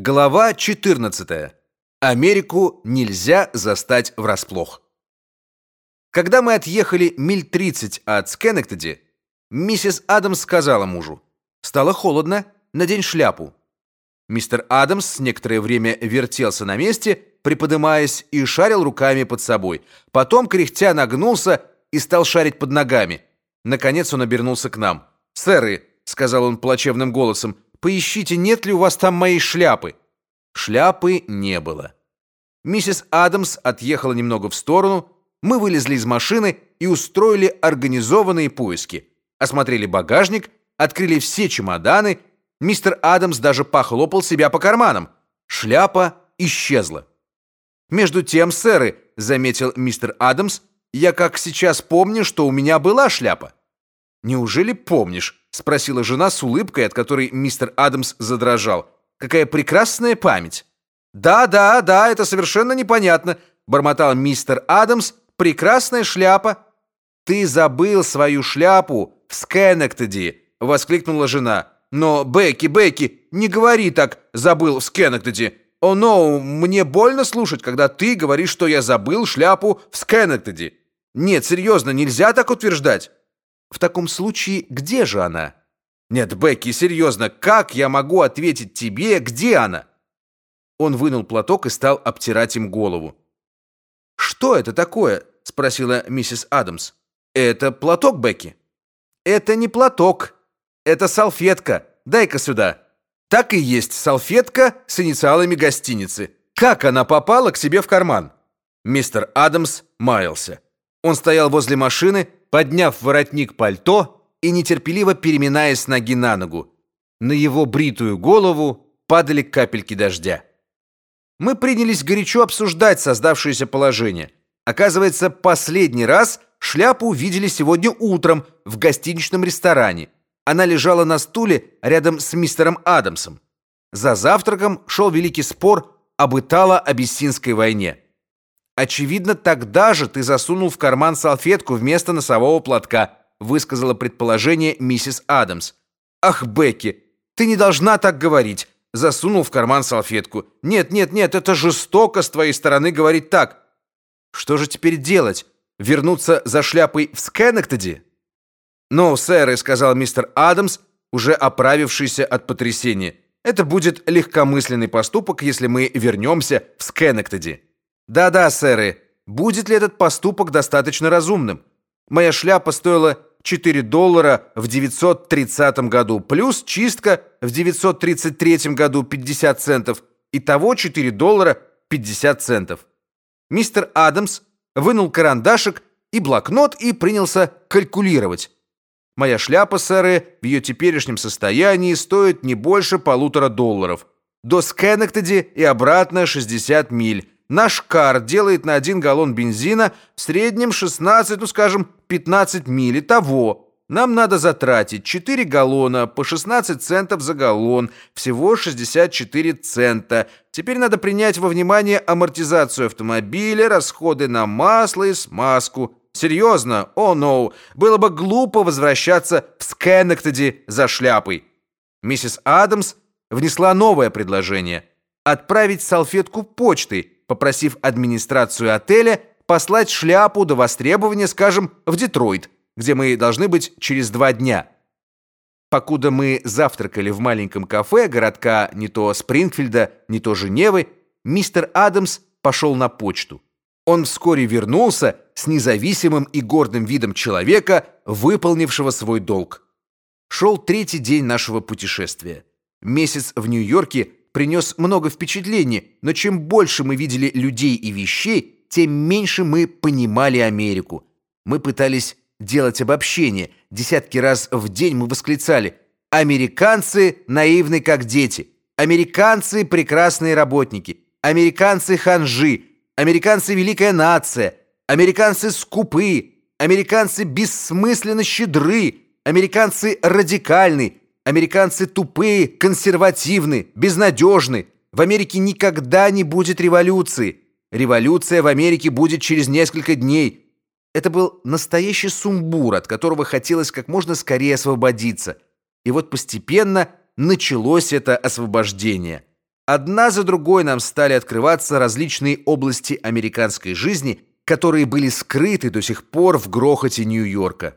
Глава 14. Америку нельзя застать врасплох. Когда мы отъехали миль 30 от Скенектеди, миссис Адамс сказала мужу: "Стало холодно, надень шляпу". Мистер Адамс некоторое время вертелся на месте, приподнимаясь и шарил руками под собой. Потом кряхтя нагнулся и стал шарить под ногами. Наконец он обернулся к нам. "Сэры", сказал он плачевным голосом, Поищите, нет ли у вас там моей шляпы. Шляпы не было. Миссис Адамс отъехала немного в сторону. Мы вылезли из машины и устроили организованные поиски. Осмотрели багажник, открыли все чемоданы. Мистер Адамс даже похлопал себя по карманам. Шляпа исчезла. Между тем, сэры, заметил мистер Адамс, я как сейчас помню, что у меня была шляпа. Неужели помнишь? Спросила жена с улыбкой, от которой мистер Адамс задрожал. Какая прекрасная память. Да, да, да, это совершенно непонятно, бормотал мистер Адамс. Прекрасная шляпа. Ты забыл свою шляпу в Скенектеди, воскликнула жена. Но Бекки, Бекки, не говори так. Забыл в Скенектеди. О, но мне больно слушать, когда ты говоришь, что я забыл шляпу в Скенектеди. Нет, серьезно, нельзя так утверждать. В таком случае, где же она? Нет, Бекки, серьезно, как я могу ответить тебе, где она? Он вынул платок и стал обтирать им голову. Что это такое? спросила миссис Адамс. Это платок, Бекки. Это не платок, это салфетка. Дай-ка сюда. Так и есть салфетка с инициалами гостиницы. Как она попала к себе в карман? Мистер Адамс маялся. Он стоял возле машины, подняв воротник пальто и нетерпеливо переминаясь с ноги на ногу. На его бритую голову падали капельки дождя. Мы принялись горячо обсуждать создавшееся положение. Оказывается, последний раз шляпу видели сегодня утром в гостиничном ресторане. Она лежала на стуле рядом с мистером Адамсом. За завтраком шел великий спор об Итало-Абиссинской войне. Очевидно, тогда же ты засунул в карман салфетку вместо носового платка, высказала предположение миссис Адамс. Ах, Бекки, ты не должна так говорить. Засунул в карман салфетку. Нет, нет, нет, это жестоко с твоей стороны говорить так. Что же теперь делать? Вернуться за шляпой в Скенектеди? "Ну, сэр", сказал мистер Адамс, уже оправившийся от потрясения. "Это будет легкомысленный поступок, если мы вернемся в Скенектеди". Да-да, сэры. Будет ли этот поступок достаточно разумным? Моя шляпа стоила 4 доллара в 930 году, плюс чистка в 933 году 50 центов. Итого 4 доллара 50 центов. Мистер Адамс вынул карандашик и блокнот и принялся калькулировать. Моя шляпа, сэры, в ее теперешнем состоянии стоит не больше полутора долларов. До Скенектеди и обратно 60 миль. Наш кар делает на один галлон бензина в среднем 16, ну скажем, 15 миль. Того нам надо затратить 4 галлона по 16 центов за галлон, всего 64 цента. Теперь надо принять во внимание амортизацию автомобиля, расходы на масло и смазку. Серьезно? О, oh, no. Было бы глупо возвращаться в Скенектеди за шляпой. Миссис Адамс внесла новое предложение отправить салфетку почтой попросив администрацию отеля послать шляпу до востребования, скажем, в Детройт, где мы должны быть через два дня. Покуда мы завтракали в маленьком кафе городка не то Спрингфилда, не то Женевы, мистер Адамс пошел на почту. Он вскоре вернулся с независимым и гордым видом человека, выполнившего свой долг. Шел третий день нашего путешествия. Месяц в Нью-Йорке принес много впечатлений, но чем больше мы видели людей и вещей, тем меньше мы понимали Америку. Мы пытались делать обобщение. Десятки раз в день мы восклицали: "Американцы наивны как дети, американцы прекрасные работники, американцы ханжи, американцы великая нация, американцы скупы, американцы бессмысленно щедры, американцы радикальны, Американцы тупые, консервативны, безнадежны. В Америке никогда не будет революции. Революция в Америке будет через несколько дней. Это был настоящий сумбур, от которого хотелось как можно скорее освободиться. И вот постепенно началось это освобождение. одна за другой нам стали открываться различные области американской жизни, которые были скрыты до сих пор в грохоте Нью-Йорка.